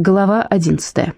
Глава 11.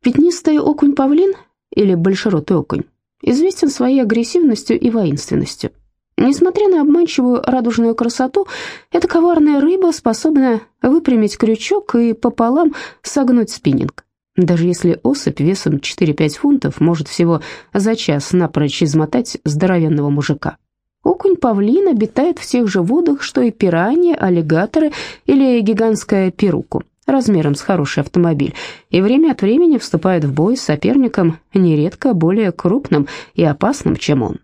Пятнистый окунь-павлин, или большеротый окунь, известен своей агрессивностью и воинственностью. Несмотря на обманчивую радужную красоту, эта коварная рыба способна выпрямить крючок и пополам согнуть спиннинг. Даже если особь весом 4-5 фунтов может всего за час напрочь измотать здоровенного мужика. Окунь-павлин обитает в тех же водах, что и пираньи, аллигаторы или гигантская перуку, размером с хороший автомобиль, и время от времени вступает в бой с соперником, нередко более крупным и опасным, чем он.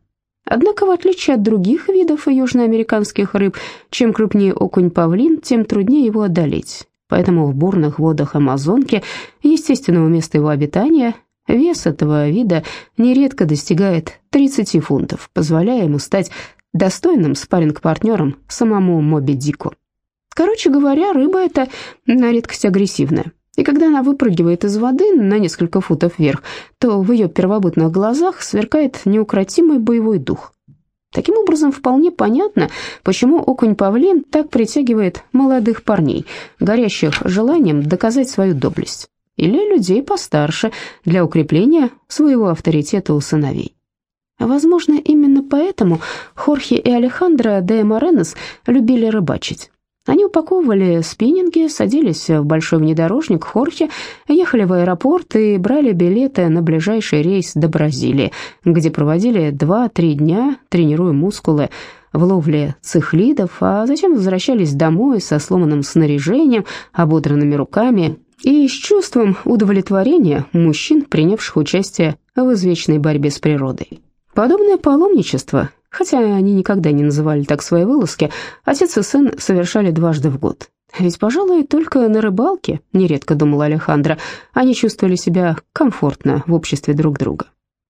Однако, в отличие от других видов южноамериканских рыб, чем крупнее окунь-павлин, тем труднее его одолеть. Поэтому в бурных водах Амазонки, естественного места его обитания, Вес этого вида нередко достигает 30 фунтов, позволяя ему стать достойным спарринг-партнером самому Моби Дику. Короче говоря, рыба эта на редкость агрессивная. И когда она выпрыгивает из воды на несколько футов вверх, то в ее первобытных глазах сверкает неукротимый боевой дух. Таким образом, вполне понятно, почему окунь-павлин так притягивает молодых парней, горящих желанием доказать свою доблесть или людей постарше для укрепления своего авторитета у сыновей. Возможно, именно поэтому Хорхе и Алехандро де Моренес любили рыбачить. Они упаковывали спиннинги, садились в большой внедорожник Хорхе, ехали в аэропорт и брали билеты на ближайший рейс до Бразилии, где проводили 2-3 дня, тренируя мускулы в ловле цихлидов, а затем возвращались домой со сломанным снаряжением, ободранными руками и с чувством удовлетворения мужчин, принявших участие в извечной борьбе с природой. Подобное паломничество, хотя они никогда не называли так свои вылазки, отец и сын совершали дважды в год. Ведь, пожалуй, только на рыбалке, нередко думала Алехандро, они чувствовали себя комфортно в обществе друг друга.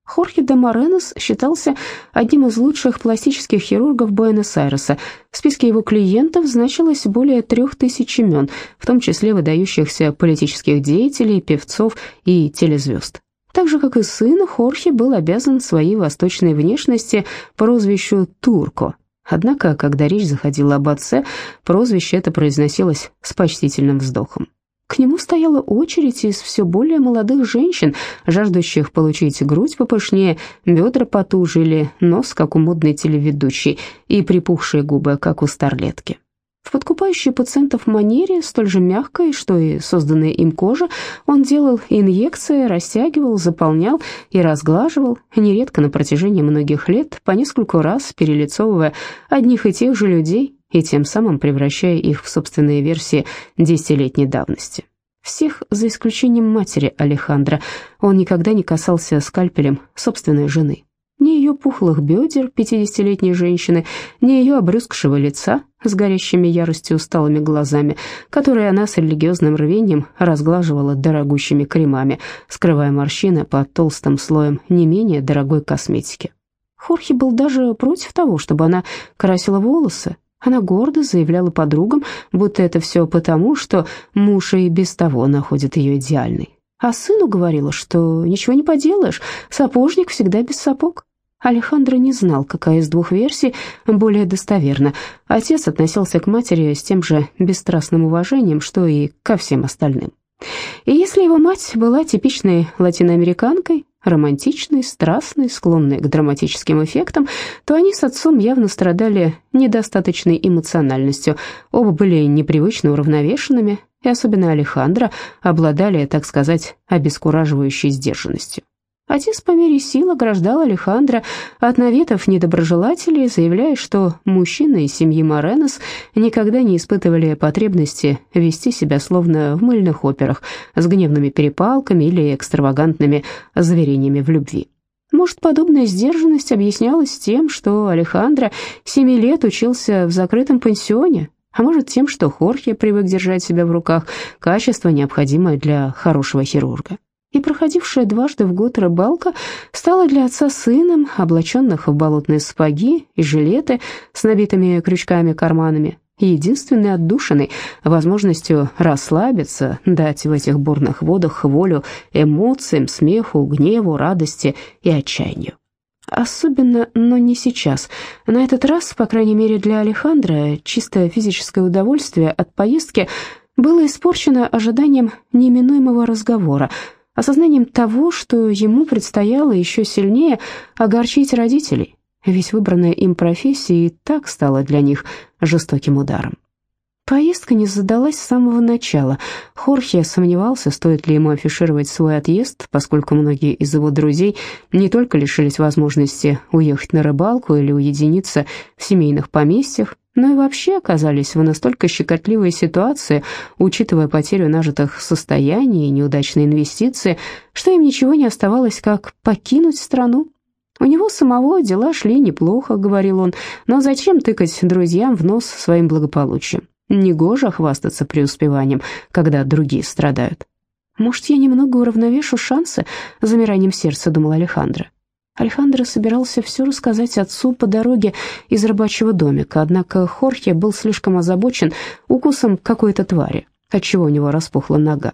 Хорхе де Моренос считался одним из лучших пластических хирургов Буэнос-Айреса. В списке его клиентов значилось более трех тысяч имен, в том числе выдающихся политических деятелей, певцов и телезвезд. Так же, как и сын, Хорхе был обязан своей восточной внешности прозвищу «Турко». Однако, когда речь заходила об отце, прозвище это произносилось с почтительным вздохом. К нему стояла очередь из все более молодых женщин, жаждущих получить грудь попышнее, бедра потуже или нос, как у модной телеведущей, и припухшие губы, как у старлетки. В подкупающей пациентов манере, столь же мягкой, что и созданная им кожа, он делал инъекции, растягивал, заполнял и разглаживал, нередко на протяжении многих лет, по нескольку раз перелицовывая одних и тех же людей, и тем самым превращая их в собственные версии десятилетней давности. Всех, за исключением матери Алехандра, он никогда не касался скальпелем собственной жены. Ни ее пухлых бедер пятидесятилетней женщины, ни ее обрюзгшего лица с горящими яростью усталыми глазами, которые она с религиозным рвением разглаживала дорогущими кремами, скрывая морщины под толстым слоем не менее дорогой косметики. Хорхе был даже против того, чтобы она красила волосы, она гордо заявляла подругам, будто это все потому, что муж и без того находит ее идеальной. А сыну говорила, что ничего не поделаешь, сапожник всегда без сапог. Алехандро не знал, какая из двух версий более достоверна. Отец относился к матери с тем же бесстрастным уважением, что и ко всем остальным. И если его мать была типичной латиноамериканкой, романтичной, страстной, склонной к драматическим эффектам, то они с отцом явно страдали недостаточной эмоциональностью. Оба были непривычно уравновешенными, и особенно Алехандро обладали, так сказать, обескураживающей сдержанностью. Отец по мере сил ограждал Алехандро от наветов недоброжелателей, заявляя, что мужчины из семьи Моренос никогда не испытывали потребности вести себя словно в мыльных операх с гневными перепалками или экстравагантными заверениями в любви. Может, подобная сдержанность объяснялась тем, что Алехандро семи лет учился в закрытом пансионе, а может тем, что Хорхе привык держать себя в руках, качество, необходимое для хорошего хирурга и проходившая дважды в год рыбалка стала для отца сыном, облаченных в болотные сапоги и жилеты с набитыми крючками-карманами, единственной отдушиной, возможностью расслабиться, дать в этих бурных водах волю эмоциям, смеху, гневу, радости и отчаянию. Особенно, но не сейчас. На этот раз, по крайней мере для Алехандра, чисто физическое удовольствие от поездки было испорчено ожиданием неминуемого разговора, осознанием того, что ему предстояло еще сильнее огорчить родителей, ведь выбранная им профессия и так стала для них жестоким ударом. Поездка не задалась с самого начала. Хорхе сомневался, стоит ли ему афишировать свой отъезд, поскольку многие из его друзей не только лишились возможности уехать на рыбалку или уединиться в семейных поместьях, но и вообще оказались в настолько щекотливой ситуации, учитывая потерю нажитых состояний и неудачные инвестиции, что им ничего не оставалось, как покинуть страну. «У него самого дела шли неплохо», — говорил он, «но зачем тыкать друзьям в нос своим благополучием? Негоже хвастаться преуспеванием, когда другие страдают». «Может, я немного уравновешу шансы?» — замиранием сердца думал Алехандро. Алехандро собирался все рассказать отцу по дороге из рыбачьего домика, однако Хорхе был слишком озабочен укусом какой-то твари, отчего у него распухла нога.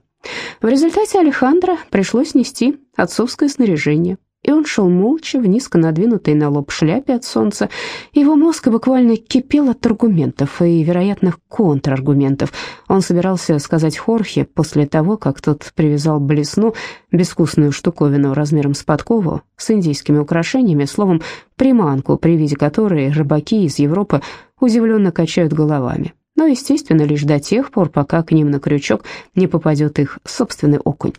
В результате Алехандро пришлось нести отцовское снаряжение и он шел молча в низко надвинутой на лоб шляпе от солнца. Его мозг буквально кипел от аргументов и вероятных контраргументов. Он собирался сказать Хорхе после того, как тот привязал блесну, безвкусную штуковину размером с подкову, с индийскими украшениями, словом, приманку, при виде которой рыбаки из Европы удивленно качают головами. Но, естественно, лишь до тех пор, пока к ним на крючок не попадет их собственный окунь.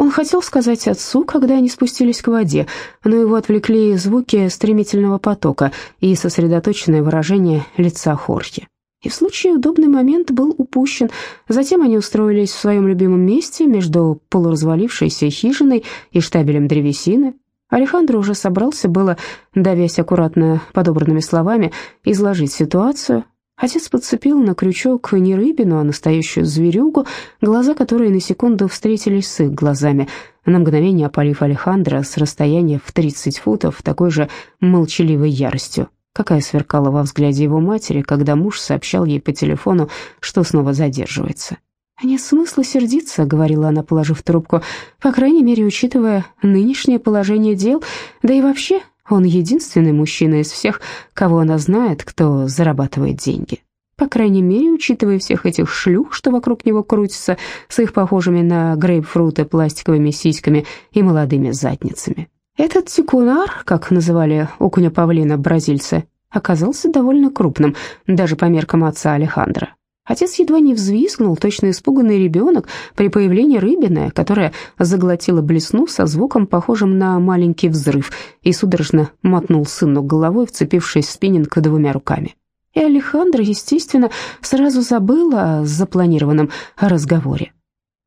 Он хотел сказать отцу, когда они спустились к воде, но его отвлекли звуки стремительного потока и сосредоточенное выражение лица Хорхи. И в случае удобный момент был упущен. Затем они устроились в своем любимом месте между полуразвалившейся хижиной и штабелем древесины. Алехандро уже собрался было, давясь аккуратно подобранными словами, изложить ситуацию, Отец подцепил на крючок не рыбину, а настоящую зверюгу, глаза которой на секунду встретились с их глазами, на мгновение опалив Алехандро с расстояния в 30 футов такой же молчаливой яростью, какая сверкала во взгляде его матери, когда муж сообщал ей по телефону, что снова задерживается. «Нет смысла сердиться», — говорила она, положив трубку, «по крайней мере, учитывая нынешнее положение дел, да и вообще он единственный мужчина из всех, кого она знает, кто зарабатывает деньги. По крайней мере, учитывая всех этих шлюх, что вокруг него крутятся, с их похожими на грейпфруты пластиковыми сиськами и молодыми задницами. Этот тикунар, как называли окуня павлина бразильцы, оказался довольно крупным, даже по меркам отца Алехандро. Отец едва не взвизгнул, точно испуганный ребенок, при появлении рыбины, которая заглотила блесну со звуком, похожим на маленький взрыв, и судорожно мотнул сыну головой, вцепившись в спиннинг двумя руками. И Алехандро, естественно, сразу забыл о запланированном разговоре.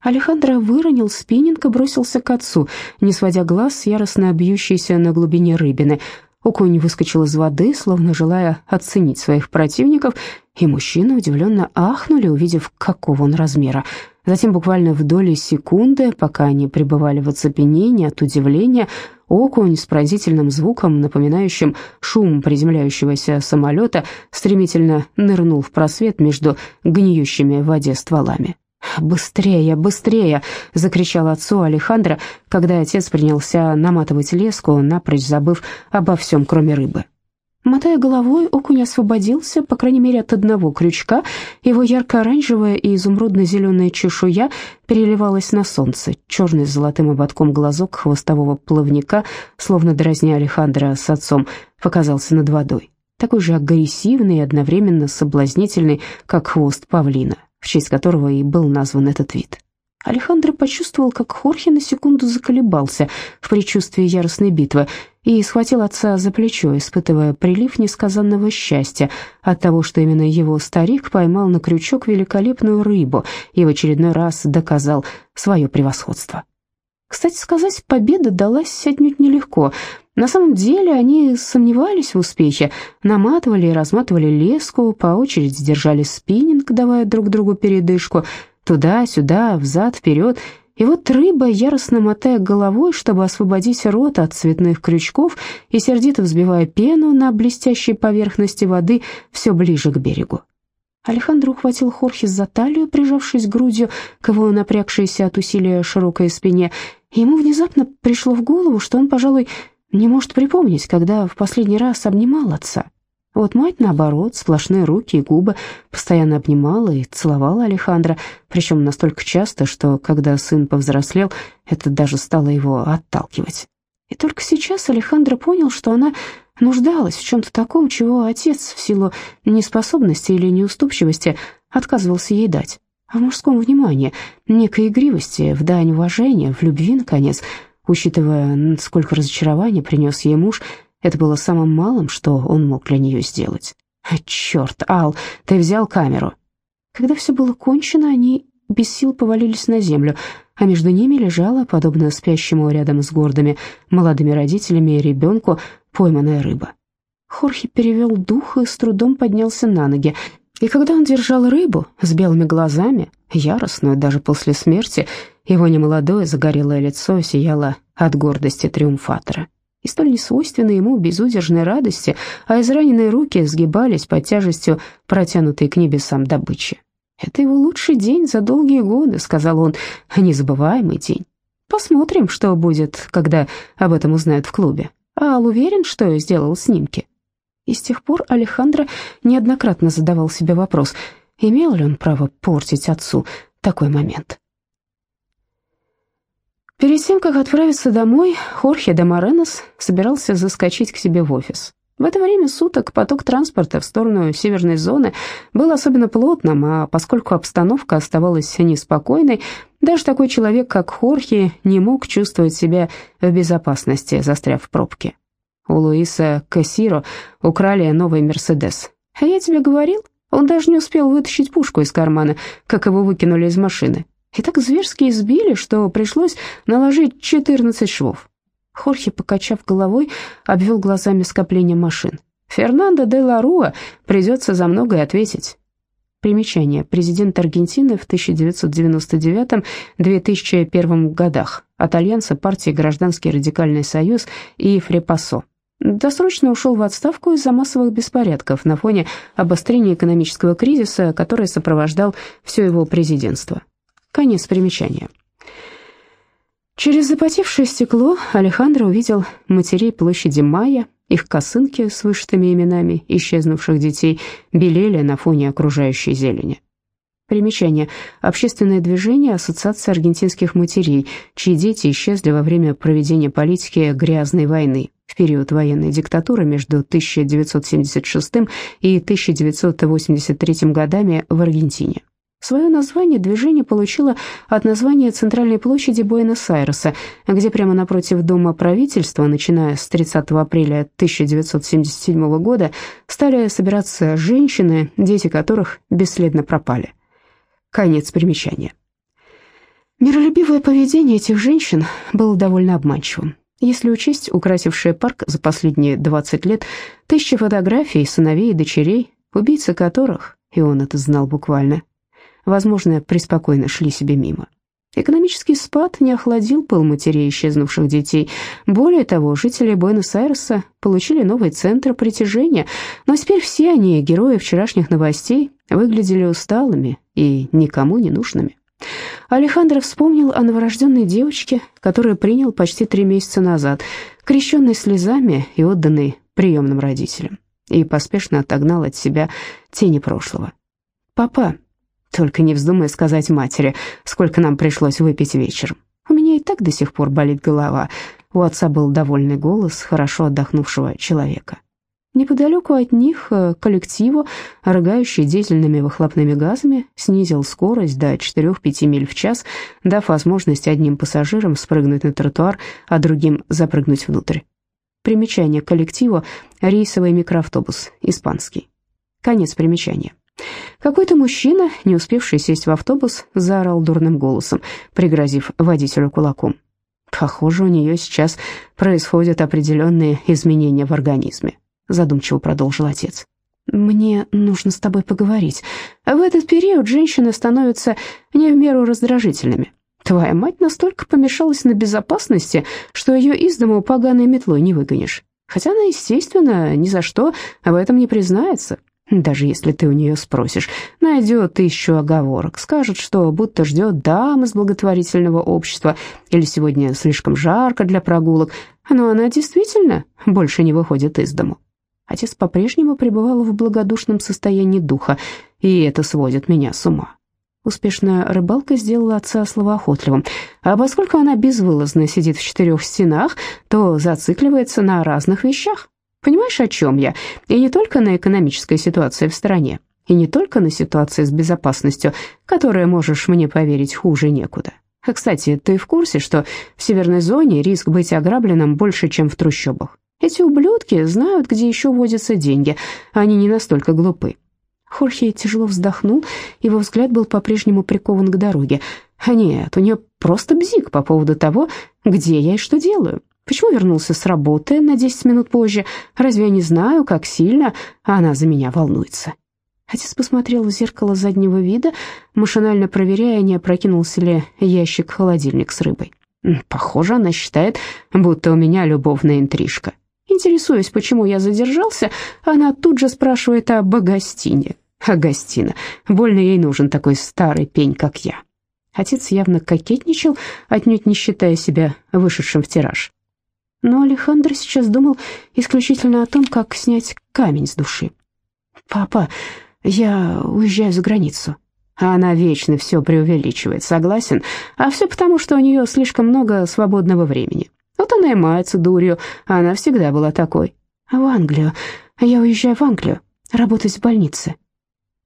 Алехандро выронил спиннинг и бросился к отцу, не сводя глаз с яростно бьющейся на глубине рыбины. Окунь выскочил из воды, словно желая оценить своих противников, и мужчины удивленно ахнули, увидев, какого он размера. Затем буквально в доли секунды, пока они пребывали в оцепенении от удивления, окунь с пронзительным звуком, напоминающим шум приземляющегося самолета, стремительно нырнул в просвет между гниющими в воде стволами. «Быстрее, быстрее!» — закричал отцу Алехандро, когда отец принялся наматывать леску, напрочь забыв обо всем, кроме рыбы. Мотая головой, окунь освободился, по крайней мере, от одного крючка. Его ярко-оранжевая и изумрудно-зеленая чешуя переливалась на солнце. Черный с золотым ободком глазок хвостового плавника, словно дразня Алехандро с отцом, показался над водой. Такой же агрессивный и одновременно соблазнительный, как хвост павлина в честь которого и был назван этот вид. Алехандро почувствовал, как Хорхе на секунду заколебался в предчувствии яростной битвы и схватил отца за плечо, испытывая прилив несказанного счастья от того, что именно его старик поймал на крючок великолепную рыбу и в очередной раз доказал свое превосходство. Кстати сказать, победа далась отнюдь нелегко. На самом деле они сомневались в успехе, наматывали и разматывали леску, по очереди держали спиннинг, давая друг другу передышку, туда-сюда, взад-вперед, и вот рыба, яростно мотая головой, чтобы освободить рот от цветных крючков и сердито взбивая пену на блестящей поверхности воды, все ближе к берегу. Алехандро ухватил Хорхе за талию, прижавшись грудью к его напрягшейся от усилия широкой спине, ему внезапно пришло в голову, что он, пожалуй, не может припомнить, когда в последний раз обнимал отца. Вот мать, наоборот, сплошные руки и губы, постоянно обнимала и целовала Алехандро, причем настолько часто, что, когда сын повзрослел, это даже стало его отталкивать. И только сейчас Алехандро понял, что она нуждалась в чем-то таком, чего отец в силу неспособности или неуступчивости отказывался ей дать. В мужском внимании, некой игривости, в дань уважения, в любви, наконец. Учитывая, сколько разочарования принес ей муж, это было самым малым, что он мог для нее сделать. «Черт, Ал, ты взял камеру!» Когда все было кончено, они без сил повалились на землю, а между ними лежала, подобно спящему рядом с гордыми молодыми родителями и ребенку, пойманная рыба. Хорхе перевел дух и с трудом поднялся на ноги, и когда он держал рыбу с белыми глазами, яростную даже после смерти, его немолодое загорелое лицо сияло от гордости триумфатора и столь несвойственной ему безудержной радости, а израненные руки сгибались под тяжестью протянутой к небесам добычи. «Это его лучший день за долгие годы», — сказал он, — «незабываемый день. Посмотрим, что будет, когда об этом узнают в клубе. Ал уверен, что сделал снимки». И с тех пор Алехандро неоднократно задавал себе вопрос, имел ли он право портить отцу такой момент. Перед тем, как отправиться домой, Хорхе де Моренос собирался заскочить к себе в офис. В это время суток поток транспорта в сторону северной зоны был особенно плотным, а поскольку обстановка оставалась неспокойной, даже такой человек, как Хорхе, не мог чувствовать себя в безопасности, застряв в пробке. У Луиса Кассиро украли новый «Мерседес». А я тебе говорил, он даже не успел вытащить пушку из кармана, как его выкинули из машины. И так зверски избили, что пришлось наложить 14 швов. Хорхе, покачав головой, обвел глазами скопление машин. Фернандо де Ларуа придется за многое ответить. Примечание. Президент Аргентины в 1999-2001 годах. От Альянса партии «Гражданский радикальный союз» и «Фрепасо». Досрочно ушел в отставку из-за массовых беспорядков на фоне обострения экономического кризиса, который сопровождал все его президентство. Конец примечания. Через запотевшее стекло Алехандро увидел матерей площади Майя, их косынки с вышитыми именами исчезнувших детей белели на фоне окружающей зелени. Примечание. Общественное движение Ассоциации аргентинских матерей, чьи дети исчезли во время проведения политики «грязной войны» в период военной диктатуры между 1976 и 1983 годами в Аргентине. Свое название движение получило от названия центральной площади Буэнос-Айреса, где прямо напротив Дома правительства, начиная с 30 апреля 1977 года, стали собираться женщины, дети которых бесследно пропали. Конец примечания. Миролюбивое поведение этих женщин было довольно обманчивым. Если учесть украсившее парк за последние 20 лет тысячи фотографий сыновей и дочерей, убийцы которых, и он это знал буквально, возможно, преспокойно шли себе мимо. Экономический спад не охладил пыл матерей исчезнувших детей. Более того, жители Буэнос-Айреса получили новый центр притяжения, но теперь все они, герои вчерашних новостей, выглядели усталыми и никому не нужными. Алехандро вспомнил о новорожденной девочке, которую принял почти три месяца назад, крещенной слезами и отданной приемным родителям, и поспешно отогнал от себя тени прошлого. «Папа, только не вздумай сказать матери, сколько нам пришлось выпить вечером. У меня и так до сих пор болит голова». У отца был довольный голос хорошо отдохнувшего человека. Неподалеку от них э, коллективу, рыгающий дизельными выхлопными газами, снизил скорость до 4-5 миль в час, дав возможность одним пассажирам спрыгнуть на тротуар, а другим запрыгнуть внутрь. Примечание коллективу – рейсовый микроавтобус, испанский. Конец примечания. Какой-то мужчина, не успевший сесть в автобус, заорал дурным голосом, пригрозив водителю кулаком. Похоже, у нее сейчас происходят определенные изменения в организме, задумчиво продолжил отец. «Мне нужно с тобой поговорить. В этот период женщины становятся не в меру раздражительными. Твоя мать настолько помешалась на безопасности, что ее из дома поганой метлой не выгонишь. Хотя она, естественно, ни за что об этом не признается. Даже если ты у нее спросишь, найдет тысячу оговорок, скажет, что будто ждет дам из благотворительного общества или сегодня слишком жарко для прогулок, но она действительно больше не выходит из дому. Отец по-прежнему пребывал в благодушном состоянии духа, и это сводит меня с ума. Успешная рыбалка сделала отца словоохотливым, а поскольку она безвылазно сидит в четырех стенах, то зацикливается на разных вещах. Понимаешь, о чем я? И не только на экономической ситуации в стране, и не только на ситуации с безопасностью, которая, можешь мне поверить, хуже некуда. Кстати, ты в курсе, что в северной зоне риск быть ограбленным больше, чем в трущобах? Эти ублюдки знают, где еще водятся деньги, они не настолько глупы. Хорхе тяжело вздохнул, его взгляд был по-прежнему прикован к дороге. А нет, у нее просто бзик по поводу того, где я и что делаю. Почему вернулся с работы на 10 минут позже? Разве я не знаю, как сильно она за меня волнуется? Отец посмотрел в зеркало заднего вида, машинально проверяя, не опрокинулся ли ящик-холодильник с рыбой. Похоже, она считает, будто у меня любовная интрижка. Интересуясь, почему я задержался, она тут же спрашивает об Агастине. Агастина. Больно ей нужен такой старый пень, как я. Отец явно кокетничал, отнюдь не считая себя вышедшим в тираж. Но Алехандро сейчас думал исключительно о том, как снять камень с души. «Папа, я уезжаю за границу». А она вечно все преувеличивает, согласен? А все потому, что у нее слишком много свободного времени. Вот она и мается дурью, она всегда была такой. В Англию. Я уезжаю в Англию, работать в больнице.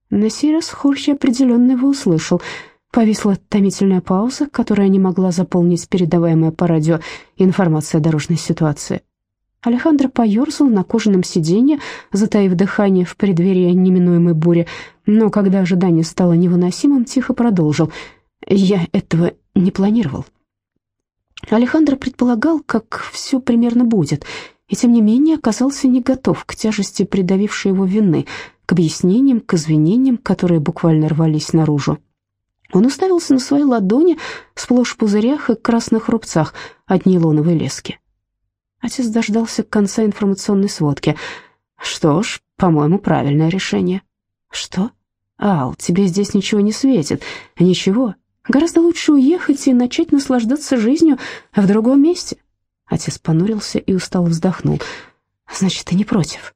На сей раз Хорхе определенно его услышал. Повисла томительная пауза, которая не могла заполнить передаваемая по радио информация о дорожной ситуации. Алехандро поерзал на кожаном сиденье, затаив дыхание в преддверии неминуемой бури, но когда ожидание стало невыносимым, тихо продолжил. «Я этого не планировал». Алехандро предполагал, как все примерно будет, и тем не менее оказался не готов к тяжести придавившей его вины, к объяснениям, к извинениям, которые буквально рвались наружу. Он уставился на свои ладони, сплошь в пузырях и красных рубцах от нейлоновой лески. Отец дождался конца информационной сводки. «Что ж, по-моему, правильное решение». «Что?» «Ал, тебе здесь ничего не светит. Ничего. Гораздо лучше уехать и начать наслаждаться жизнью в другом месте. Отец понурился и устало вздохнул. Значит, ты не против?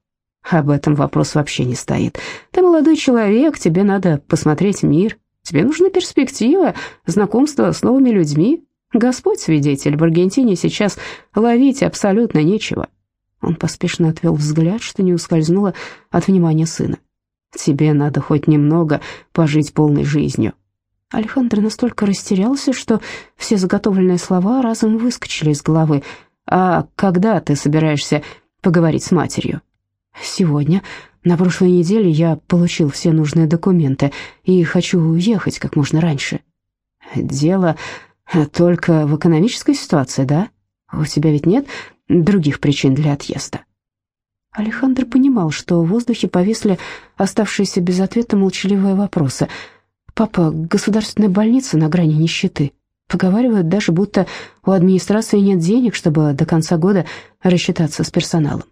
Об этом вопрос вообще не стоит. Ты молодой человек, тебе надо посмотреть мир. Тебе нужны перспективы, знакомство с новыми людьми. Господь свидетель, в Аргентине сейчас ловить абсолютно нечего. Он поспешно отвел взгляд, что не ускользнуло от внимания сына. Тебе надо хоть немного пожить полной жизнью. Александр настолько растерялся, что все заготовленные слова разом выскочили из головы. «А когда ты собираешься поговорить с матерью?» «Сегодня. На прошлой неделе я получил все нужные документы и хочу уехать как можно раньше». «Дело только в экономической ситуации, да? У тебя ведь нет других причин для отъезда?» Александр понимал, что в воздухе повисли оставшиеся без ответа молчаливые вопросы – Папа, государственная больница на грани нищеты. Поговаривают даже, будто у администрации нет денег, чтобы до конца года рассчитаться с персоналом.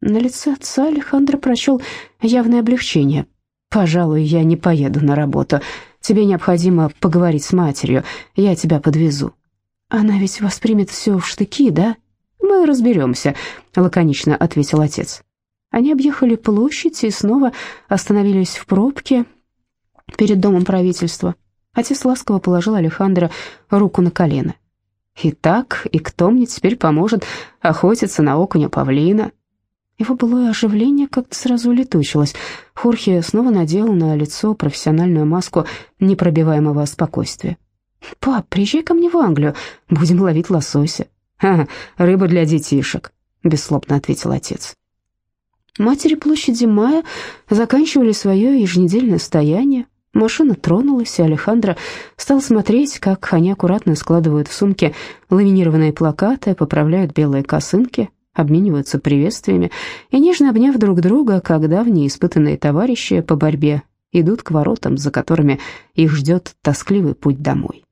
На лице отца Александр прочел явное облегчение. «Пожалуй, я не поеду на работу. Тебе необходимо поговорить с матерью. Я тебя подвезу». «Она ведь воспримет все в штыки, да?» «Мы разберемся», — лаконично ответил отец. Они объехали площадь и снова остановились в пробке, перед домом правительства. Отец ласково положил Алехандро руку на колено. «Итак, и кто мне теперь поможет охотиться на окуня павлина?» Его былое оживление как-то сразу улетучилось. Хорхе снова надел на лицо профессиональную маску непробиваемого спокойствия. «Пап, приезжай ко мне в Англию, будем ловить лосося». «Ха, рыба для детишек», — бесслобно ответил отец. Матери площади Мая заканчивали свое еженедельное стояние. Машина тронулась, и Алехандро стал смотреть, как они аккуратно складывают в сумки ламинированные плакаты, поправляют белые косынки, обмениваются приветствиями и, нежно обняв друг друга, как давние испытанные товарищи по борьбе, идут к воротам, за которыми их ждет тоскливый путь домой.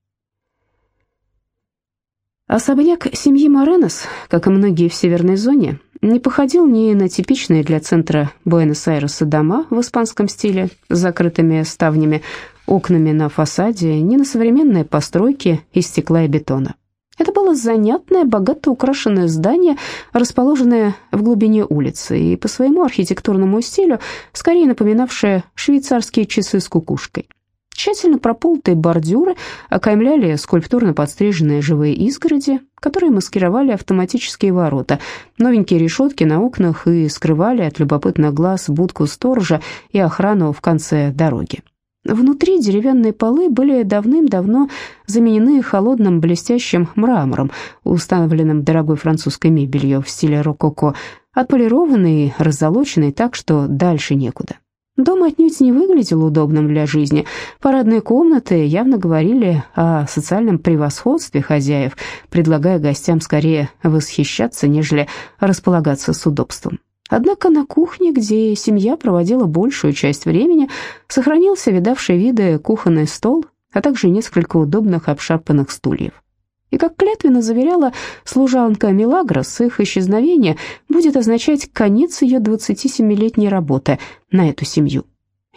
Особняк семьи Моренос, как и многие в северной зоне, не походил ни на типичные для центра Буэнос-Айреса дома в испанском стиле с закрытыми ставнями, окнами на фасаде, ни на современные постройки из стекла и бетона. Это было занятное, богато украшенное здание, расположенное в глубине улицы и по своему архитектурному стилю скорее напоминавшее швейцарские часы с кукушкой. Тщательно прополтые бордюры окаймляли скульптурно подстриженные живые изгороди, которые маскировали автоматические ворота, новенькие решетки на окнах и скрывали от любопытных глаз будку сторожа и охрану в конце дороги. Внутри деревянные полы были давным-давно заменены холодным блестящим мрамором, установленным дорогой французской мебелью в стиле рококо, отполированный и раззолоченный так, что дальше некуда. Дом отнюдь не выглядел удобным для жизни. Парадные комнаты явно говорили о социальном превосходстве хозяев, предлагая гостям скорее восхищаться, нежели располагаться с удобством. Однако на кухне, где семья проводила большую часть времени, сохранился видавший виды кухонный стол, а также несколько удобных обшарпанных стульев. И как клятвенно заверяла служанка Милагрос, их исчезновение будет означать конец ее 27-летней работы на эту семью.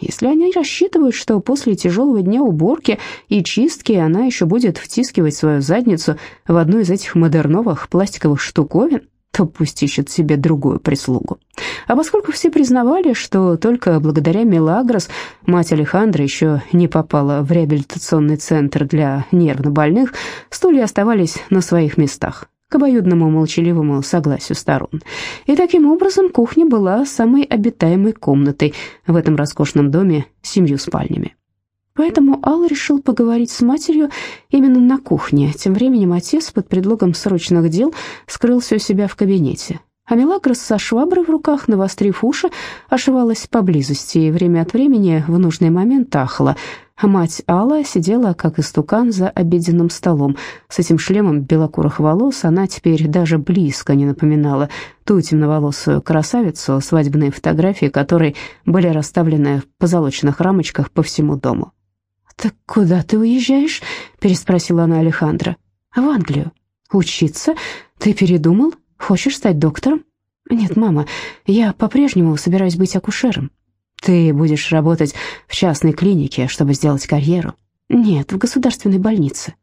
Если они рассчитывают, что после тяжелого дня уборки и чистки она еще будет втискивать свою задницу в одну из этих модерновых пластиковых штуковин, то пусть ищет себе другую прислугу. А поскольку все признавали, что только благодаря Мелагрос мать Алехандра еще не попала в реабилитационный центр для нервнобольных, стулья оставались на своих местах к обоюдному молчаливому согласию сторон. И таким образом кухня была самой обитаемой комнатой в этом роскошном доме с семью спальнями. Поэтому Алла решил поговорить с матерью именно на кухне. Тем временем отец под предлогом срочных дел скрылся у себя в кабинете. А Мелагрос со шваброй в руках, навострив уши, ошивалась поблизости и время от времени в нужный момент ахала. А мать Алла сидела, как истукан, за обеденным столом. С этим шлемом белокурых волос она теперь даже близко не напоминала ту темноволосую красавицу, свадебные фотографии которой были расставлены в позолоченных рамочках по всему дому. «Так куда ты уезжаешь?» — переспросила она Алехандро. «В Англию. Учиться? Ты передумал? Хочешь стать доктором?» «Нет, мама, я по-прежнему собираюсь быть акушером. Ты будешь работать в частной клинике, чтобы сделать карьеру?» «Нет, в государственной больнице».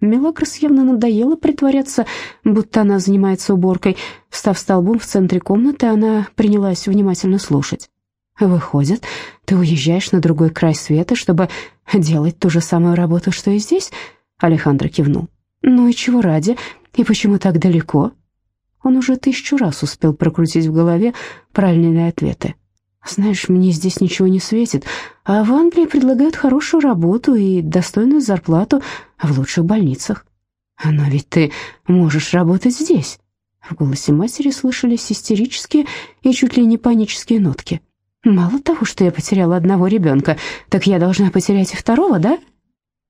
Мелагрос явно надоело притворяться, будто она занимается уборкой. Встав столбом в центре комнаты, она принялась внимательно слушать. «Выходит, ты уезжаешь на другой край света, чтобы делать ту же самую работу, что и здесь?» Алехандро кивнул. «Ну и чего ради? И почему так далеко?» Он уже тысячу раз успел прокрутить в голове правильные ответы. «Знаешь, мне здесь ничего не светит, а в Англии предлагают хорошую работу и достойную зарплату в лучших больницах. Но ведь ты можешь работать здесь». В голосе матери слышались истерические и чуть ли не панические нотки. Мало того, что я потеряла одного ребенка, так я должна потерять и второго, да?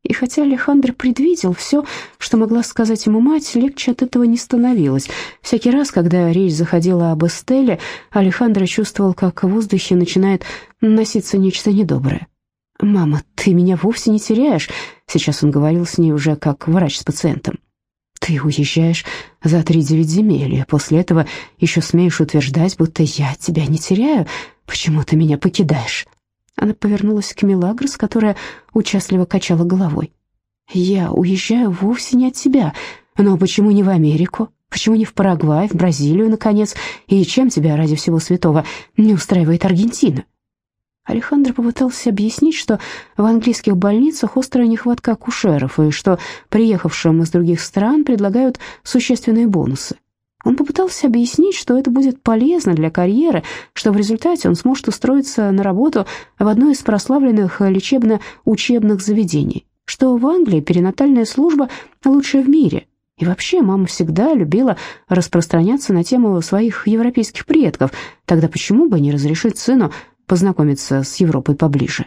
И хотя Алехандро предвидел все, что могла сказать ему мать, легче от этого не становилось. Всякий раз, когда речь заходила об Эстеле, Алехандро чувствовал, как в воздухе начинает носиться нечто недоброе. «Мама, ты меня вовсе не теряешь», — сейчас он говорил с ней уже как врач с пациентом. «Ты уезжаешь за три девять земель, и после этого еще смеешь утверждать, будто я тебя не теряю. Почему ты меня покидаешь?» Она повернулась к Мелагрос, которая участливо качала головой. «Я уезжаю вовсе не от тебя. Но почему не в Америку? Почему не в Парагвай, в Бразилию, наконец? И чем тебя, ради всего святого, не устраивает Аргентина?» Алехандро попытался объяснить, что в английских больницах острая нехватка акушеров, и что приехавшим из других стран предлагают существенные бонусы. Он попытался объяснить, что это будет полезно для карьеры, что в результате он сможет устроиться на работу в одно из прославленных лечебно-учебных заведений, что в Англии перинатальная служба лучшая в мире. И вообще мама всегда любила распространяться на тему своих европейских предков, тогда почему бы не разрешить сыну познакомиться с Европой поближе?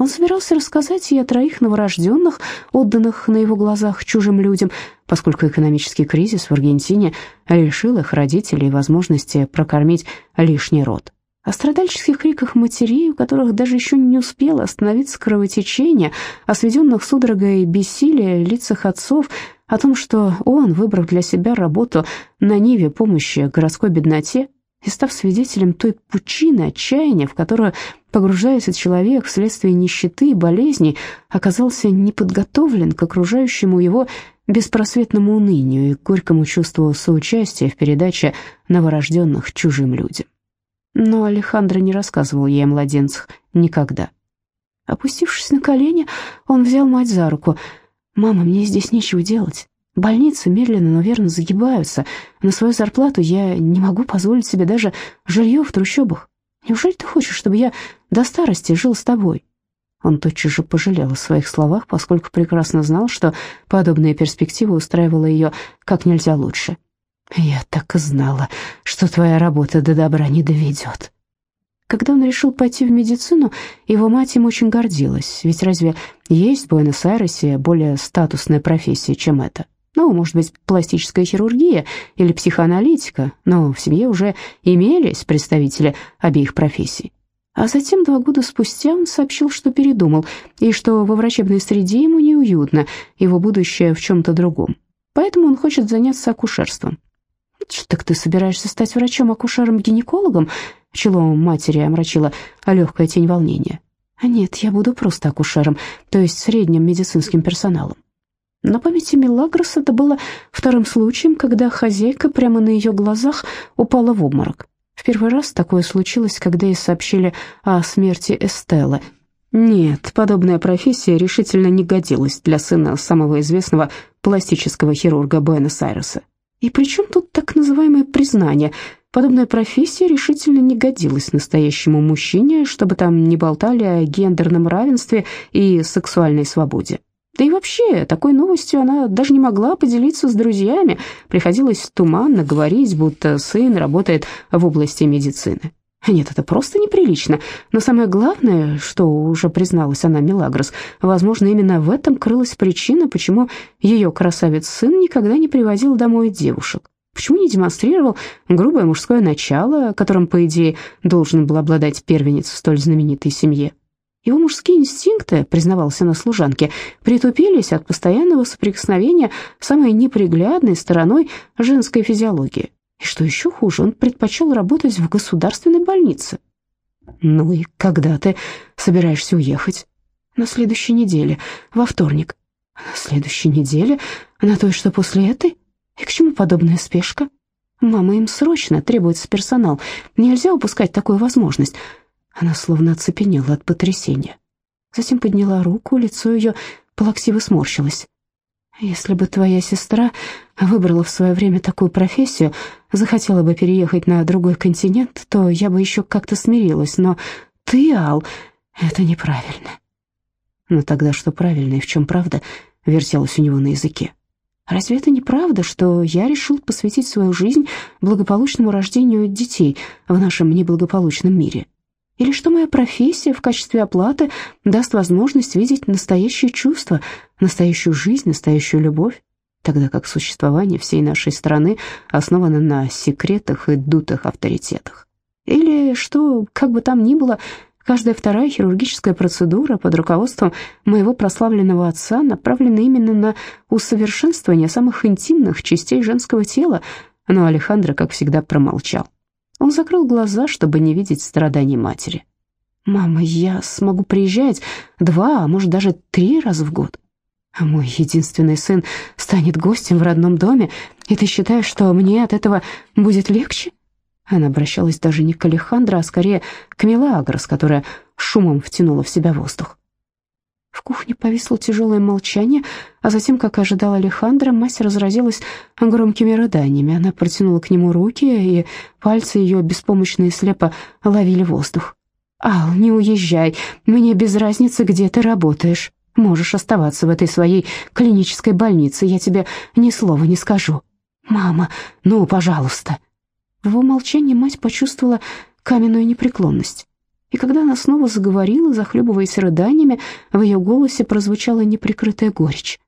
Он собирался рассказать ей о троих новорожденных, отданных на его глазах чужим людям, поскольку экономический кризис в Аргентине лишил их родителей возможности прокормить лишний род. О страдальческих криках матерей, у которых даже еще не успело остановиться кровотечение, о сведенных судорогой бессилия лицах отцов, о том, что он, выбрав для себя работу на ниве помощи городской бедноте, и став свидетелем той пучины отчаяния, в которую погружается человек вследствие нищеты и болезней, оказался неподготовлен к окружающему его беспросветному унынию и горькому чувству соучастия в передаче новорожденных чужим людям. Но Алехандро не рассказывал ей о младенцах никогда. Опустившись на колени, он взял мать за руку. «Мама, мне здесь нечего делать. Больницы медленно, но верно загибаются. На свою зарплату я не могу позволить себе даже жилье в трущобах. Неужели ты хочешь, чтобы я до старости жил с тобой?» Он тотчас же пожалел о своих словах, поскольку прекрасно знал, что подобная перспектива устраивала ее как нельзя лучше. «Я так и знала, что твоя работа до добра не доведет». Когда он решил пойти в медицину, его мать им очень гордилась, ведь разве есть в Буэнос-Айресе более статусная профессия, чем это? Ну, может быть, пластическая хирургия или психоаналитика, но в семье уже имелись представители обеих профессий. А затем, два года спустя, он сообщил, что передумал, и что во врачебной среде ему неуютно, его будущее в чем-то другом. Поэтому он хочет заняться акушерством. «Так ты собираешься стать врачом-акушером-гинекологом?» Чело матери омрачила легкая тень волнения. «А «Нет, я буду просто акушером, то есть средним медицинским персоналом». На памяти Милагрос это было вторым случаем, когда хозяйка прямо на ее глазах упала в обморок. В первый раз такое случилось, когда ей сообщили о смерти Эстеллы. Нет, подобная профессия решительно не годилась для сына самого известного пластического хирурга Буэнос-Айреса. И при чем тут так называемое признание? Подобная профессия решительно не годилась настоящему мужчине, чтобы там не болтали о гендерном равенстве и сексуальной свободе. Да и вообще, такой новостью она даже не могла поделиться с друзьями. Приходилось туманно говорить, будто сын работает в области медицины. Нет, это просто неприлично. Но самое главное, что уже призналась она Милагрос, возможно, именно в этом крылась причина, почему ее красавец-сын никогда не приводил домой девушек. Почему не демонстрировал грубое мужское начало, которым, по идее, должен был обладать первенец в столь знаменитой семье? Его мужские инстинкты, признавался на служанке, притупились от постоянного соприкосновения с самой неприглядной стороной женской физиологии. И что еще хуже, он предпочел работать в государственной больнице. «Ну и когда ты собираешься уехать?» «На следующей неделе, во вторник». «На следующей неделе? На той, что после этой? И к чему подобная спешка?» «Мама, им срочно требуется персонал. Нельзя упускать такую возможность. Она словно оцепенела от потрясения. Затем подняла руку, лицо ее плаксиво сморщилось. «Если бы твоя сестра выбрала в свое время такую профессию, захотела бы переехать на другой континент, то я бы еще как-то смирилась, но ты, Ал, это неправильно». Но тогда что правильно и в чем правда, вертелось у него на языке. Разве это не правда, что я решил посвятить свою жизнь благополучному рождению детей в нашем неблагополучном мире? Или что моя профессия в качестве оплаты даст возможность видеть настоящее чувство, настоящую жизнь, настоящую любовь, тогда как существование всей нашей страны основано на секретах и дутых авторитетах. Или что, как бы там ни было, каждая вторая хирургическая процедура под руководством моего прославленного отца направлена именно на усовершенствование самых интимных частей женского тела, но Алехандро, как всегда, промолчал. Он закрыл глаза, чтобы не видеть страданий матери. «Мама, я смогу приезжать два, а может даже три раза в год. А мой единственный сын станет гостем в родном доме, и ты считаешь, что мне от этого будет легче?» Она обращалась даже не к Алехандро, а скорее к Мелагрос, которая шумом втянула в себя воздух. В кухне повисло тяжелое молчание, а затем, как ожидала Алехандро, мать разразилась громкими рыданиями. Она протянула к нему руки, и пальцы ее беспомощно и слепо ловили воздух. «Ал, не уезжай, мне без разницы, где ты работаешь. Можешь оставаться в этой своей клинической больнице, я тебе ни слова не скажу. Мама, ну, пожалуйста». В его молчании мать почувствовала каменную непреклонность. И когда она снова заговорила, захлебываясь рыданиями, в ее голосе прозвучала неприкрытая горечь.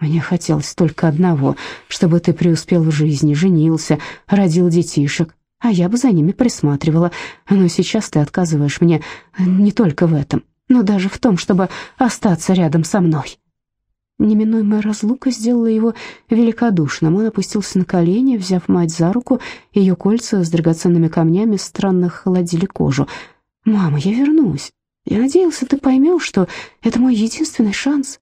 «Мне хотелось только одного, чтобы ты преуспел в жизни, женился, родил детишек, а я бы за ними присматривала. Но сейчас ты отказываешь мне не только в этом, но даже в том, чтобы остаться рядом со мной». Неминуемая разлука сделала его великодушным. Он опустился на колени, взяв мать за руку. Ее кольца с драгоценными камнями странно холодили кожу — «Мама, я вернусь. Я надеялся, ты поймешь, что это мой единственный шанс».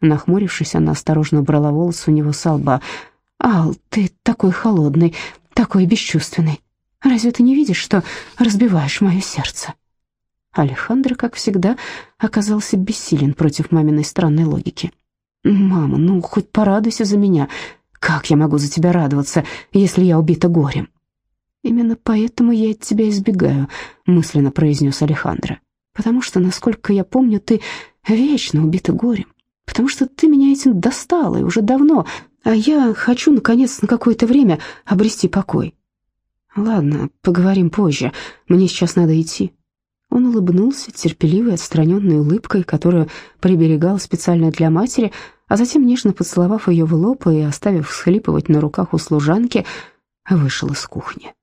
Нахмурившись, она осторожно убрала волосы у него с лба. «Ал, ты такой холодный, такой бесчувственный. Разве ты не видишь, что разбиваешь мое сердце?» Алехандро, как всегда, оказался бессилен против маминой странной логики. «Мама, ну хоть порадуйся за меня. Как я могу за тебя радоваться, если я убита горем?» «Именно поэтому я от тебя избегаю», — мысленно произнес Алехандро. «Потому что, насколько я помню, ты вечно убита горем. Потому что ты меня этим достала, и уже давно, а я хочу, наконец, на какое-то время обрести покой». «Ладно, поговорим позже. Мне сейчас надо идти». Он улыбнулся терпеливой, отстраненной улыбкой, которую приберегал специально для матери, а затем, нежно поцеловав ее в лоб и оставив всхлипывать на руках у служанки, вышел из кухни.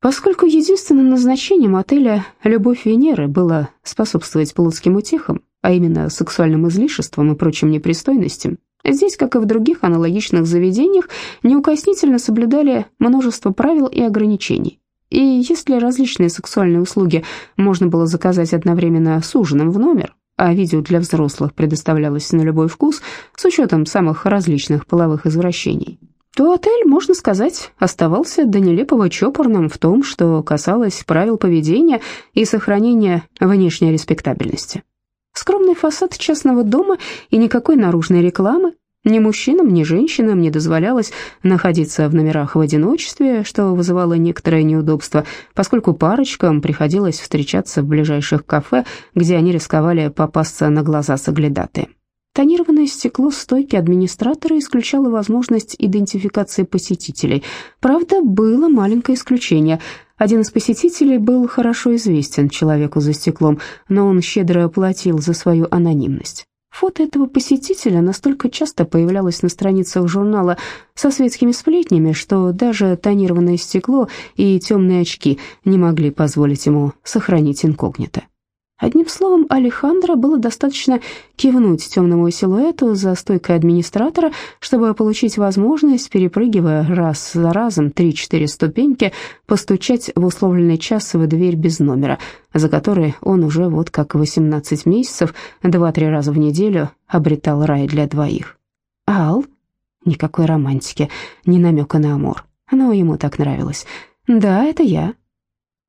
Поскольку единственным назначением отеля «Любовь Венеры» было способствовать плотским утехам, а именно сексуальным излишествам и прочим непристойностям, здесь, как и в других аналогичных заведениях, неукоснительно соблюдали множество правил и ограничений. И если различные сексуальные услуги можно было заказать одновременно с ужином в номер, а видео для взрослых предоставлялось на любой вкус с учетом самых различных половых извращений, то отель, можно сказать, оставался до нелепого чопорным в том, что касалось правил поведения и сохранения внешней респектабельности. Скромный фасад частного дома и никакой наружной рекламы, ни мужчинам, ни женщинам не дозволялось находиться в номерах в одиночестве, что вызывало некоторое неудобство, поскольку парочкам приходилось встречаться в ближайших кафе, где они рисковали попасться на глаза соглядатые. Тонированное стекло стойки администратора исключало возможность идентификации посетителей. Правда, было маленькое исключение. Один из посетителей был хорошо известен человеку за стеклом, но он щедро оплатил за свою анонимность. Фото этого посетителя настолько часто появлялось на страницах журнала со светскими сплетнями, что даже тонированное стекло и темные очки не могли позволить ему сохранить инкогнито. Одним словом, Алехандро было достаточно кивнуть темному силуэту за стойкой администратора, чтобы получить возможность, перепрыгивая раз за разом три-четыре ступеньки, постучать в условленный час в дверь без номера, за которой он уже вот как 18 месяцев, два-три раза в неделю обретал рай для двоих. «Ал?» Никакой романтики, ни намека на амор. Но ему так нравилось. «Да, это я»,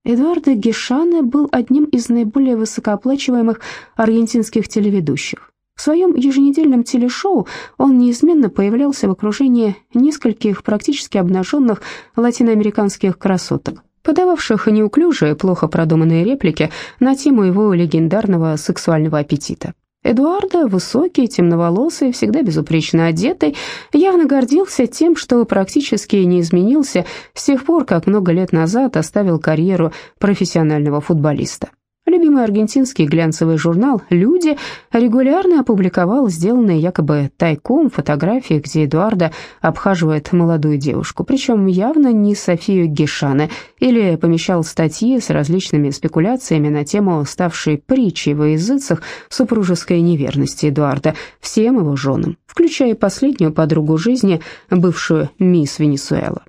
Эдуардо Гешане был одним из наиболее высокооплачиваемых аргентинских телеведущих. В своем еженедельном телешоу он неизменно появлялся в окружении нескольких практически обнаженных латиноамериканских красоток, подававших неуклюжие, плохо продуманные реплики на тему его легендарного сексуального аппетита. Эдуардо, высокий, темноволосый, всегда безупречно одетый, явно гордился тем, что практически не изменился с тех пор, как много лет назад оставил карьеру профессионального футболиста. Любимый аргентинский глянцевый журнал «Люди» регулярно опубликовал сделанные якобы тайком фотографии, где Эдуарда обхаживает молодую девушку, причем явно не Софию Гешане, или помещал статьи с различными спекуляциями на тему ставшей притчей во языцах супружеской неверности Эдуарда всем его женам, включая последнюю подругу жизни, бывшую мисс Венесуэла.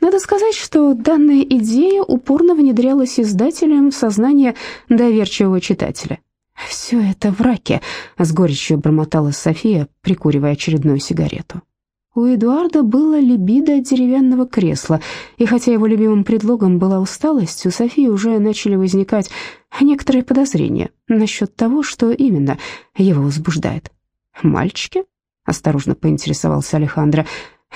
Надо сказать, что данная идея упорно внедрялась издателем в сознание доверчивого читателя. «Все это враки», — с горечью бормотала София, прикуривая очередную сигарету. У Эдуарда было либидо деревянного кресла, и хотя его любимым предлогом была усталость, у Софии уже начали возникать некоторые подозрения насчет того, что именно его возбуждает. «Мальчики?» — осторожно поинтересовался Алехандро.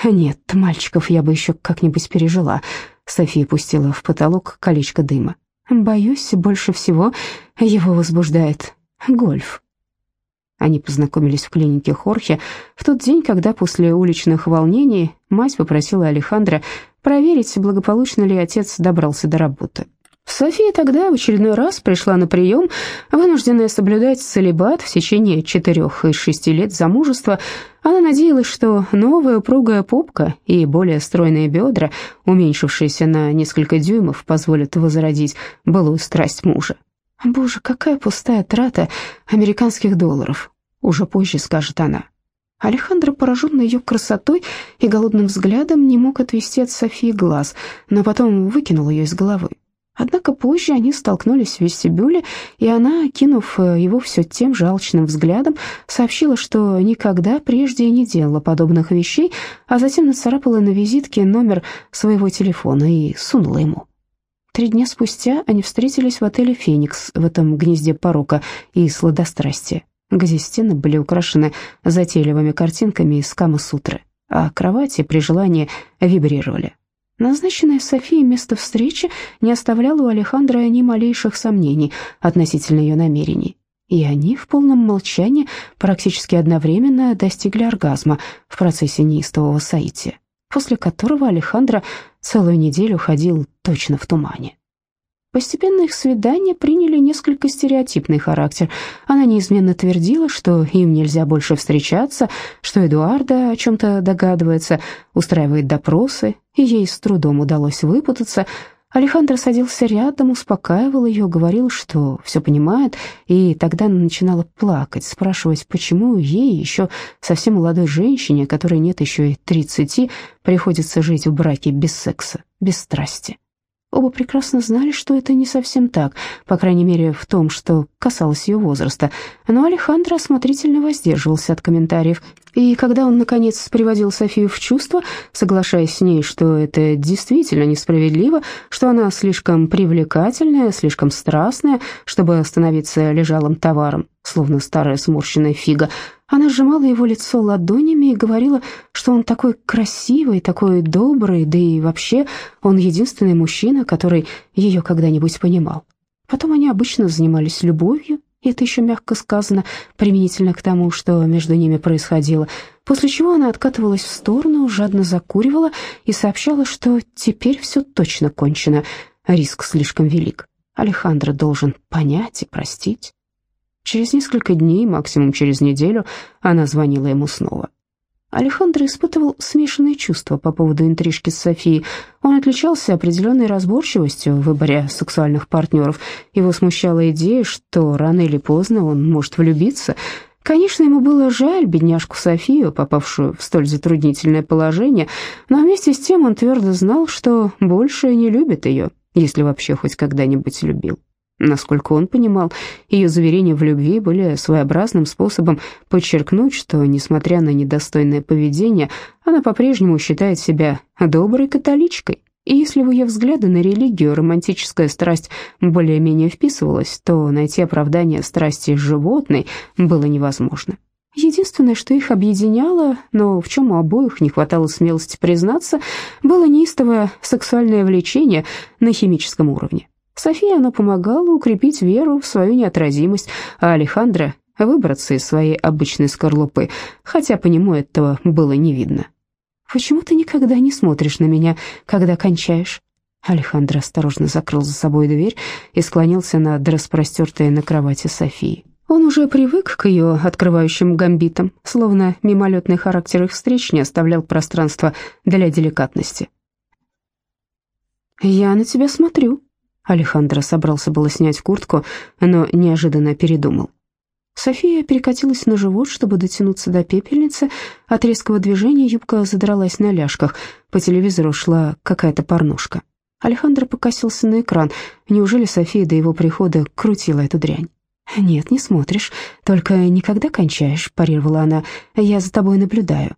«Нет, мальчиков я бы еще как-нибудь пережила». София пустила в потолок колечко дыма. Боюсь, больше всего его возбуждает гольф. Они познакомились в клинике Хорхе в тот день, когда после уличных волнений мать попросила Алехандра проверить, благополучно ли отец добрался до работы. София тогда в очередной раз пришла на прием, вынужденная соблюдать целебат в течение четырех и шести лет замужества. Она надеялась, что новая упругая попка и более стройные бедра, уменьшившиеся на несколько дюймов, позволят возродить былую страсть мужа. «Боже, какая пустая трата американских долларов!» Уже позже скажет она. Алехандро, пораженный ее красотой и голодным взглядом, не мог отвести от Софии глаз, но потом выкинул ее из головы. Однако позже они столкнулись в вестибюле, и она, кинув э, его все тем же алчным взглядом, сообщила, что никогда прежде не делала подобных вещей, а затем нацарапала на визитке номер своего телефона и сунула ему. Три дня спустя они встретились в отеле «Феникс» в этом гнезде порока и сладострастия, где стены были украшены затейливыми картинками из Кама-сутры, а кровати при желании вибрировали. Назначенное Софией место встречи не оставляло у Алехандра ни малейших сомнений относительно ее намерений. И они в полном молчании практически одновременно достигли оргазма в процессе неистового соития, после которого Алехандро целую неделю ходил точно в тумане. Постепенно их свидания приняли несколько стереотипный характер. Она неизменно твердила, что им нельзя больше встречаться, что Эдуарда о чем-то догадывается, устраивает допросы, и ей с трудом удалось выпутаться. Алехандро садился рядом, успокаивал ее, говорил, что все понимает, и тогда она начинала плакать, спрашивать, почему ей, еще совсем молодой женщине, которой нет еще и тридцати, приходится жить в браке без секса, без страсти. Оба прекрасно знали, что это не совсем так, по крайней мере, в том, что касалось ее возраста. Но Алехандро осмотрительно воздерживался от комментариев. И когда он, наконец, приводил Софию в чувство, соглашаясь с ней, что это действительно несправедливо, что она слишком привлекательная, слишком страстная, чтобы становиться лежалым товаром, словно старая сморщенная фига, она сжимала его лицо ладонями и говорила, что он такой красивый, такой добрый, да и вообще он единственный мужчина, который ее когда-нибудь понимал. Потом они обычно занимались любовью, и это еще мягко сказано, применительно к тому, что между ними происходило, после чего она откатывалась в сторону, жадно закуривала и сообщала, что теперь все точно кончено, риск слишком велик. Алехандро должен понять и простить. Через несколько дней, максимум через неделю, она звонила ему снова. Алехандро испытывал смешанные чувства по поводу интрижки с Софией. Он отличался определенной разборчивостью в выборе сексуальных партнеров. Его смущала идея, что рано или поздно он может влюбиться. Конечно, ему было жаль бедняжку Софию, попавшую в столь затруднительное положение, но вместе с тем он твердо знал, что больше не любит ее, если вообще хоть когда-нибудь любил. Насколько он понимал, ее заверения в любви были своеобразным способом подчеркнуть, что, несмотря на недостойное поведение, она по-прежнему считает себя доброй католичкой. И если в ее взгляды на религию романтическая страсть более-менее вписывалась, то найти оправдание страсти животной было невозможно. Единственное, что их объединяло, но в чем у обоих не хватало смелости признаться, было неистовое сексуальное влечение на химическом уровне. Софии оно помогало укрепить веру в свою неотразимость, а Алехандро — выбраться из своей обычной скорлупы, хотя по нему этого было не видно. «Почему ты никогда не смотришь на меня, когда кончаешь?» Алехандро осторожно закрыл за собой дверь и склонился над распростертой на кровати Софии. Он уже привык к ее открывающим гамбитам, словно мимолетный характер их встреч не оставлял пространства для деликатности. «Я на тебя смотрю», Алехандро собрался было снять куртку, но неожиданно передумал. София перекатилась на живот, чтобы дотянуться до пепельницы. От резкого движения юбка задралась на ляжках. По телевизору шла какая-то порнушка. Алехандро покосился на экран. Неужели София до его прихода крутила эту дрянь? «Нет, не смотришь, только никогда кончаешь», — парировала она. «Я за тобой наблюдаю».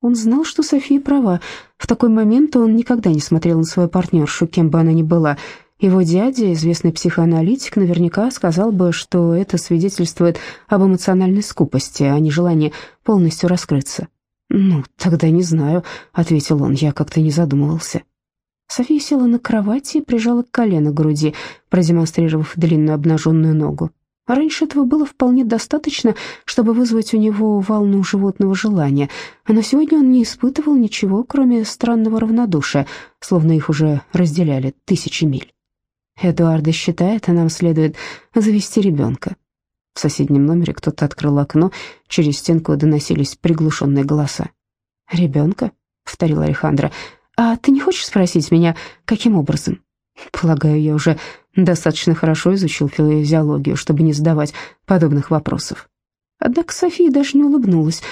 Он знал, что София права. В такой момент он никогда не смотрел на свою партнершу, кем бы она ни была — его дядя, известный психоаналитик, наверняка сказал бы, что это свидетельствует об эмоциональной скупости, а не желании полностью раскрыться. «Ну, тогда не знаю», — ответил он, — «я как-то не задумывался». София села на кровати и прижала колено к груди, продемонстрировав длинную обнаженную ногу. раньше этого было вполне достаточно, чтобы вызвать у него волну животного желания, но сегодня он не испытывал ничего, кроме странного равнодушия, словно их уже разделяли тысячи миль. Эдуарда считает, а нам следует завести ребенка. В соседнем номере кто-то открыл окно, через стенку доносились приглушенные голоса. «Ребенка?» — повторил Алехандро. «А ты не хочешь спросить меня, каким образом?» «Полагаю, я уже достаточно хорошо изучил физиологию, чтобы не задавать подобных вопросов». Однако София даже не улыбнулась.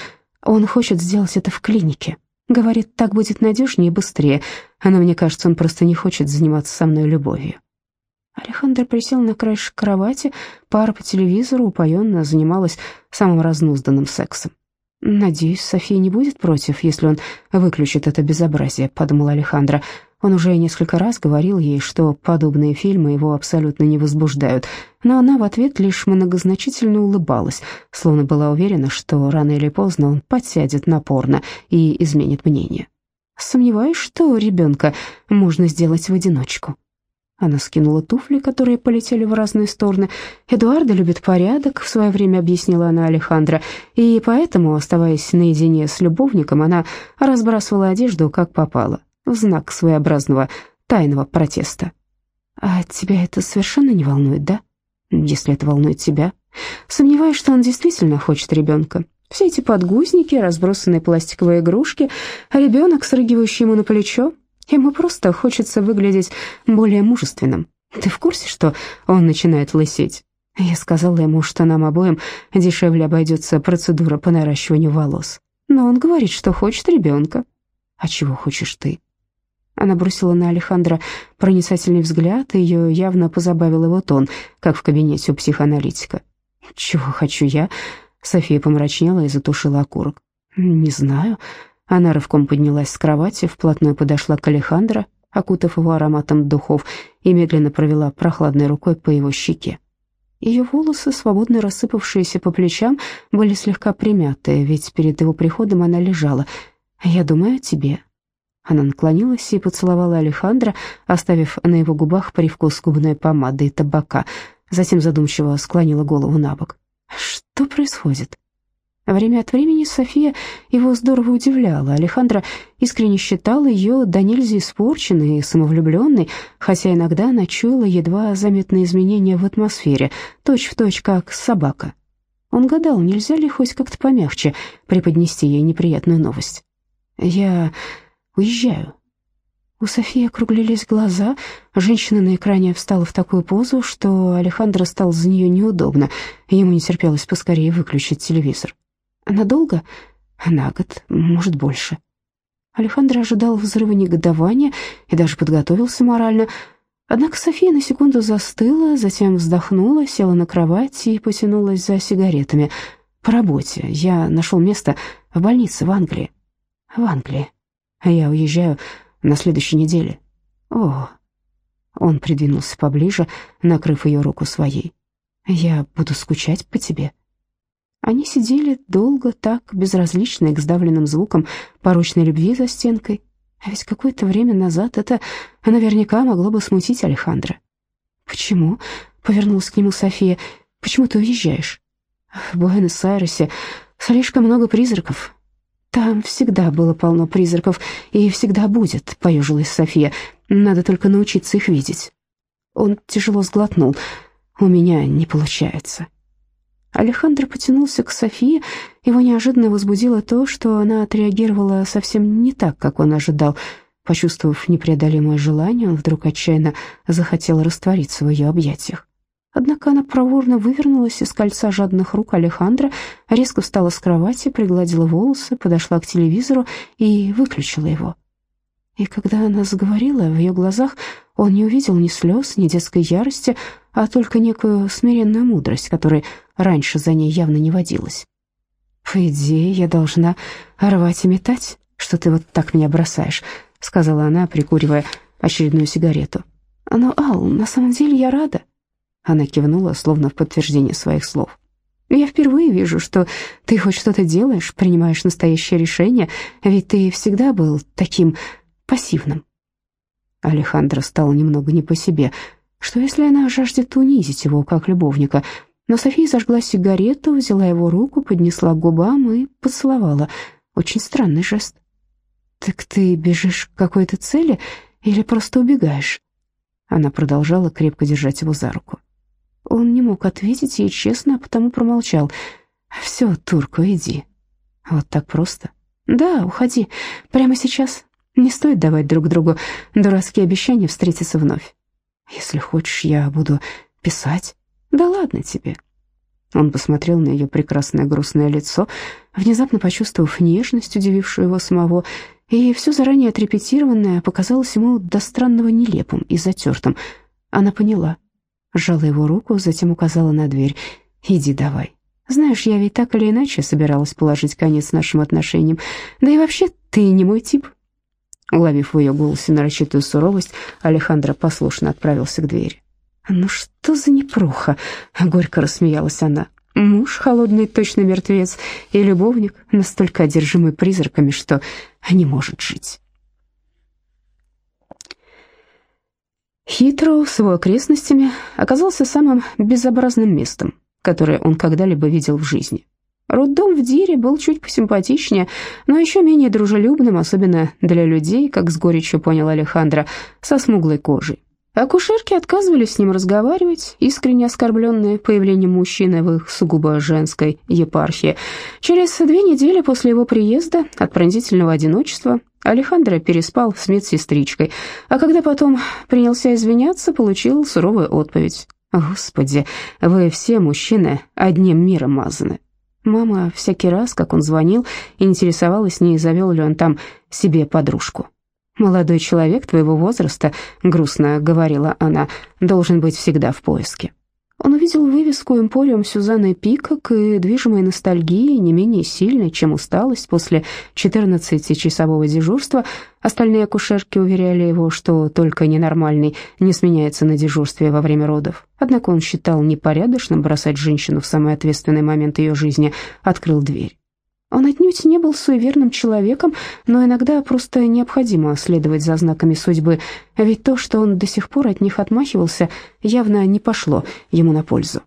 «Он хочет сделать это в клинике. Говорит, так будет надежнее и быстрее. Но мне кажется, он просто не хочет заниматься со мной любовью. Алехандро присел на краешек кровати, пара по телевизору упоенно занималась самым разнузданным сексом. «Надеюсь, София не будет против, если он выключит это безобразие», — подумал Алехандро. Он уже несколько раз говорил ей, что подобные фильмы его абсолютно не возбуждают, но она в ответ лишь многозначительно улыбалась, словно была уверена, что рано или поздно он подсядет на порно и изменит мнение. «Сомневаюсь, что ребенка можно сделать в одиночку». Она скинула туфли, которые полетели в разные стороны. «Эдуарда любит порядок», — в свое время объяснила она Алехандро, и поэтому, оставаясь наедине с любовником, она разбрасывала одежду, как попало, в знак своеобразного тайного протеста. «А тебя это совершенно не волнует, да? Если это волнует тебя. Сомневаюсь, что он действительно хочет ребенка. Все эти подгузники, разбросанные пластиковые игрушки, а ребенок, срыгивающий ему на плечо, Ему просто хочется выглядеть более мужественным. Ты в курсе, что он начинает лысеть? Я сказала ему, что нам обоим дешевле обойдется процедура по наращиванию волос. Но он говорит, что хочет ребенка. А чего хочешь ты? Она бросила на Алехандра проницательный взгляд, и ее явно позабавил его тон, как в кабинете у психоаналитика. «Чего хочу я?» София помрачнела и затушила окурок. «Не знаю. Она рывком поднялась с кровати, вплотную подошла к Алехандро, окутав его ароматом духов, и медленно провела прохладной рукой по его щеке. Ее волосы, свободно рассыпавшиеся по плечам, были слегка примятые, ведь перед его приходом она лежала. «Я думаю о тебе». Она наклонилась и поцеловала Алехандро, оставив на его губах привкус губной помады и табака, затем задумчиво склонила голову на бок. «Что происходит?» Время от времени София его здорово удивляла. Алехандро искренне считал ее до нельзя испорченной и самовлюбленной, хотя иногда она чуяла едва заметные изменения в атмосфере, точь-в-точь точь как собака. Он гадал, нельзя ли хоть как-то помягче преподнести ей неприятную новость. «Я уезжаю». У Софии округлились глаза, женщина на экране встала в такую позу, что Алехандро стал за нее неудобно, ему не терпелось поскорее выключить телевизор. Надолго? На год, может, больше. Алехандро ожидал взрыва негодования и даже подготовился морально. Однако София на секунду застыла, затем вздохнула, села на кровать и потянулась за сигаретами. «По работе. Я нашел место в больнице в Англии». «В Англии. Я уезжаю на следующей неделе». «О...» Он придвинулся поближе, накрыв ее руку своей. «Я буду скучать по тебе». Они сидели долго так, безразличные к сдавленным звукам порочной любви за стенкой. А ведь какое-то время назад это наверняка могло бы смутить Алехандра. «Почему?» — повернулась к нему София. «Почему ты уезжаешь?» «В Буэнос-Айресе слишком много призраков». «Там всегда было полно призраков, и всегда будет», — поежилась София. «Надо только научиться их видеть». Он тяжело сглотнул. «У меня не получается». Алехандро потянулся к Софии. Его неожиданно возбудило то, что она отреагировала совсем не так, как он ожидал. Почувствовав непреодолимое желание, он вдруг отчаянно захотел раствориться в ее объятиях. Однако она проворно вывернулась из кольца жадных рук Алехандро, резко встала с кровати, пригладила волосы, подошла к телевизору и выключила его. И когда она заговорила, в ее глазах он не увидел ни слез, ни детской ярости, а только некую смиренную мудрость, которой раньше за ней явно не водилось. «По идее, я должна рвать и метать, что ты вот так меня бросаешь», — сказала она, прикуривая очередную сигарету. «Но, Ал, на самом деле я рада». Она кивнула, словно в подтверждение своих слов. «Я впервые вижу, что ты хоть что-то делаешь, принимаешь настоящее решение, ведь ты всегда был таким пассивным». Алехандро стал немного не по себе. Что если она жаждет унизить его как любовника? Но София зажгла сигарету, взяла его руку, поднесла к губам и поцеловала. Очень странный жест. «Так ты бежишь к какой-то цели или просто убегаешь?» Она продолжала крепко держать его за руку. Он не мог ответить ей честно, а потому промолчал. «Все, Турку, иди». «Вот так просто?» «Да, уходи. Прямо сейчас. Не стоит давать друг другу дурацкие обещания встретиться вновь. Если хочешь, я буду писать». «Да ладно тебе». Он посмотрел на ее прекрасное грустное лицо, внезапно почувствовав нежность, удивившую его самого, и все заранее отрепетированное показалось ему до странного нелепым и затертым. Она поняла, Сжала его руку, затем указала на дверь. «Иди давай. Знаешь, я ведь так или иначе собиралась положить конец нашим отношениям. Да и вообще, ты не мой тип». Уловив в ее голосе нарочитую суровость, Алехандро послушно отправился к двери. «Ну что за непруха?» — горько рассмеялась она. «Муж холодный, точно мертвец, и любовник, настолько одержимый призраками, что не может жить». Хитроу с его окрестностями оказался самым безобразным местом, которое он когда-либо видел в жизни. Роддом в Дире был чуть посимпатичнее, но еще менее дружелюбным, особенно для людей, как с горечью понял Алехандро, со смуглой кожей. Акушерки отказывались с ним разговаривать, искренне оскорбленные появлением мужчины в их сугубо женской епархии. Через две недели после его приезда от пронзительного одиночества Алехандро переспал с медсестричкой, а когда потом принялся извиняться, получил суровую отповедь. «Господи, вы все мужчины одним миром мазаны». Мама всякий раз, как он звонил, интересовалась, не завел ли он там себе подружку. «Молодой человек твоего возраста», — грустно говорила она, — «должен быть всегда в поиске». Он увидел вывеску «Эмпориум Сюзанны Пикок» и, движимой ностальгией, не менее сильной, чем усталость после 14-часового дежурства, остальные акушерки уверяли его, что только ненормальный не сменяется на дежурстве во время родов. Однако он считал непорядочным бросать женщину в самый ответственный момент ее жизни, открыл дверь. Он отнюдь не был суеверным человеком, но иногда просто необходимо следовать за знаками судьбы, ведь то, что он до сих пор от них отмахивался, явно не пошло ему на пользу.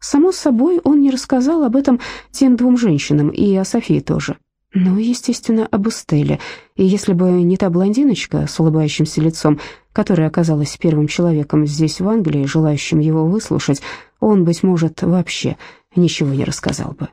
Само собой, он не рассказал об этом тем двум женщинам, и о Софии тоже. Ну, естественно, об Эстелле. И если бы не та блондиночка с улыбающимся лицом, которая оказалась первым человеком здесь, в Англии, желающим его выслушать, он, быть может, вообще ничего не рассказал бы.